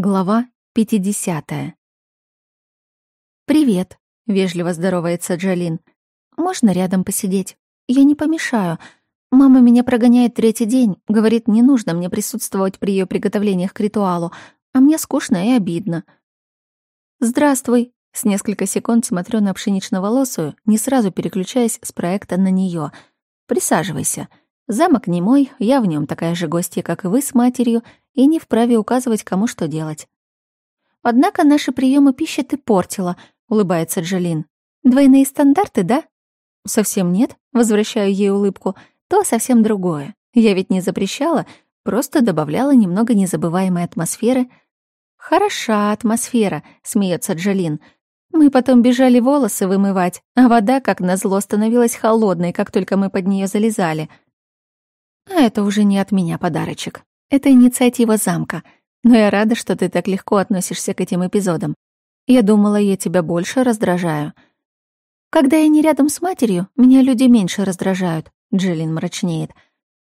Глава 50. «Привет», — вежливо здоровается Джалин. «Можно рядом посидеть? Я не помешаю. Мама меня прогоняет третий день, говорит, не нужно мне присутствовать при ее приготовлениях к ритуалу, а мне скучно и обидно». «Здравствуй», — с несколько секунд смотрю на пшенично-волосую, не сразу переключаясь с проекта на нее. «Присаживайся». Замок не мой, я в нем такая же гостья, как и вы с матерью, и не вправе указывать, кому что делать. Однако наши приемы пищи ты портила, улыбается Джалин. Двойные стандарты, да? Совсем нет, возвращаю ей улыбку. То совсем другое. Я ведь не запрещала, просто добавляла немного незабываемой атмосферы. Хороша атмосфера, смеется Джалин. Мы потом бежали волосы вымывать, а вода, как назло, становилась холодной, как только мы под нее залезали — а это уже не от меня подарочек. Это инициатива замка. Но я рада, что ты так легко относишься к этим эпизодам. Я думала, я тебя больше раздражаю. Когда я не рядом с матерью, меня люди меньше раздражают. Джиллин мрачнеет.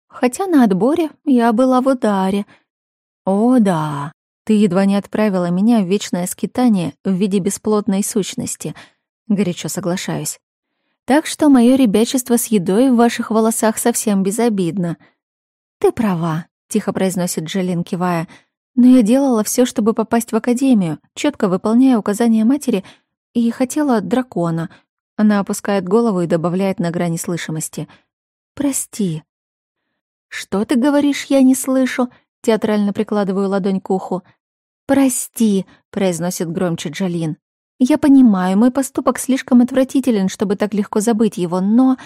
Хотя на отборе я была в ударе. О, да. Ты едва не отправила меня в вечное скитание в виде бесплотной сущности. Горячо соглашаюсь. Так что мое ребячество с едой в ваших волосах совсем безобидно. Ты права, тихо произносит Джелин, кивая. Но я делала все, чтобы попасть в академию, четко выполняя указания матери, и хотела дракона. Она опускает голову и добавляет на грани слышимости. Прости. Что ты говоришь, я не слышу? Театрально прикладываю ладонь к уху. «Прости», — произносит громче Джалин. Я понимаю, мой поступок слишком отвратителен, чтобы так легко забыть его, но...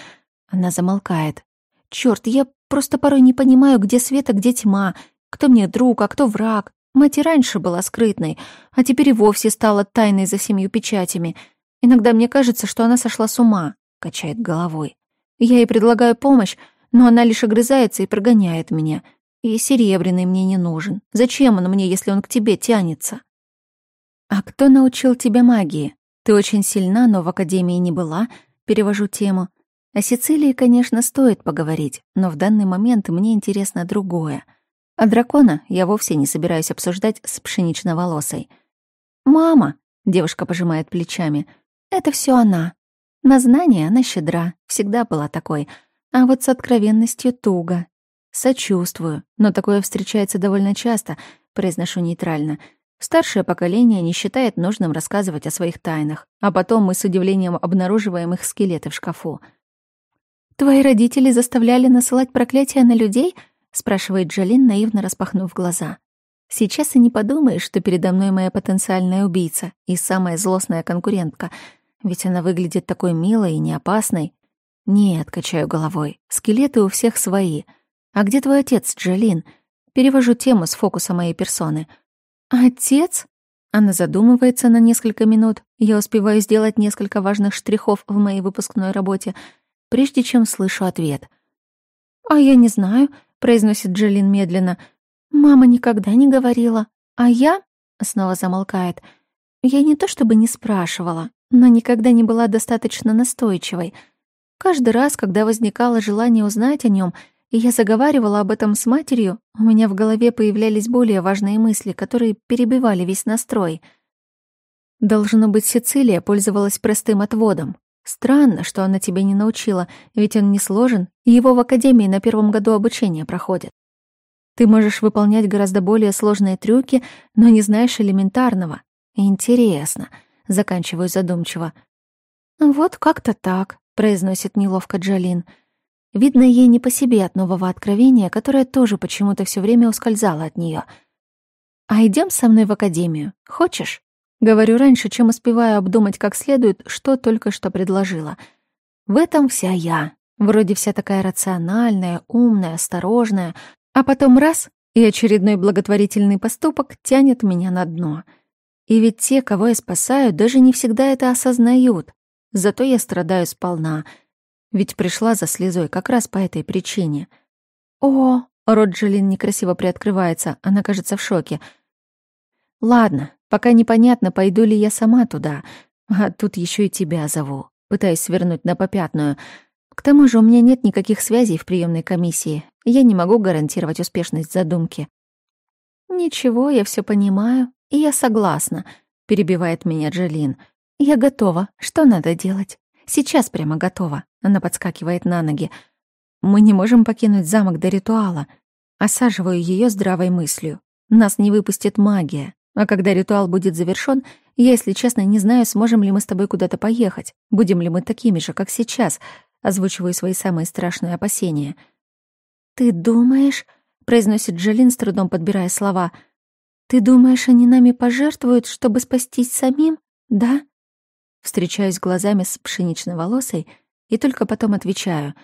Она замолкает. Чёрт, я просто порой не понимаю, где свет, а где тьма, кто мне друг, а кто враг. Мать и раньше была скрытной, а теперь и вовсе стала тайной за семью печатями. Иногда мне кажется, что она сошла с ума, качает головой. Я ей предлагаю помощь, но она лишь огрызается и прогоняет меня. И серебряный мне не нужен. Зачем он мне, если он к тебе тянется? «А кто научил тебя магии? Ты очень сильна, но в академии не была», — перевожу тему. О Сицилии, конечно, стоит поговорить, но в данный момент мне интересно другое. А дракона я вовсе не собираюсь обсуждать с пшенично-волосой. «Мама», — девушка пожимает плечами, — «это все она. На знания она щедра, всегда была такой, а вот с откровенностью туго. Сочувствую, но такое встречается довольно часто», — произношу нейтрально — Старшее поколение не считает нужным рассказывать о своих тайнах, а потом мы с удивлением обнаруживаем их скелеты в шкафу. «Твои родители заставляли насылать проклятия на людей?» — спрашивает Джалин, наивно распахнув глаза. «Сейчас и не подумаешь, что передо мной моя потенциальная убийца и самая злостная конкурентка, ведь она выглядит такой милой и неопасной». «Нет», — качаю головой, — «скелеты у всех свои. А где твой отец, Джалин?» Перевожу тему с фокуса моей персоны — «Отец?» Она задумывается на несколько минут. Я успеваю сделать несколько важных штрихов в моей выпускной работе, прежде чем слышу ответ. «А я не знаю», — произносит Джиллин медленно. «Мама никогда не говорила. А я...» — снова замолкает. «Я не то чтобы не спрашивала, но никогда не была достаточно настойчивой. Каждый раз, когда возникало желание узнать о нем, и я заговаривала об этом с матерью, у меня в голове появлялись более важные мысли, которые перебивали весь настрой. Должно быть, Сицилия пользовалась простым отводом. Странно, что она тебя не научила, ведь он не сложен, и его в академии на первом году обучения проходит. Ты можешь выполнять гораздо более сложные трюки, но не знаешь элементарного. Интересно, заканчиваю задумчиво. Вот как-то так, произносит неловко Джалин. — Видно, ей не по себе от нового откровения, которое тоже почему-то все время ускользало от нее. «А идем со мной в академию. Хочешь?» Говорю раньше, чем успеваю обдумать как следует, что только что предложила. В этом вся я. Вроде вся такая рациональная, умная, осторожная. А потом раз — и очередной благотворительный поступок тянет меня на дно. И ведь те, кого я спасаю, даже не всегда это осознают. Зато я страдаю сполна — ведь пришла за слезой как раз по этой причине. «О!» — рот Джолин некрасиво приоткрывается, она кажется в шоке. «Ладно, пока непонятно, пойду ли я сама туда, а тут еще и тебя зову, пытаясь свернуть на попятную. К тому же у меня нет никаких связей в приемной комиссии, я не могу гарантировать успешность задумки. «Ничего, я все понимаю, и я согласна», — перебивает меня Джалин. «Я готова. Что надо делать? Сейчас прямо готова». Она подскакивает на ноги. «Мы не можем покинуть замок до ритуала». Осаживаю ее здравой мыслью. Нас не выпустит магия. А когда ритуал будет завершён, я, если честно, не знаю, сможем ли мы с тобой куда-то поехать. Будем ли мы такими же, как сейчас. Озвучиваю свои самые страшные опасения. «Ты думаешь...» — произносит Джалин, с трудом подбирая слова. «Ты думаешь, они нами пожертвуют, чтобы спастись самим? Да?» Встречаюсь глазами с пшенично-волосой и только потом отвечаю.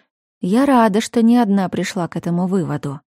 «Я рада, что не одна пришла к этому выводу».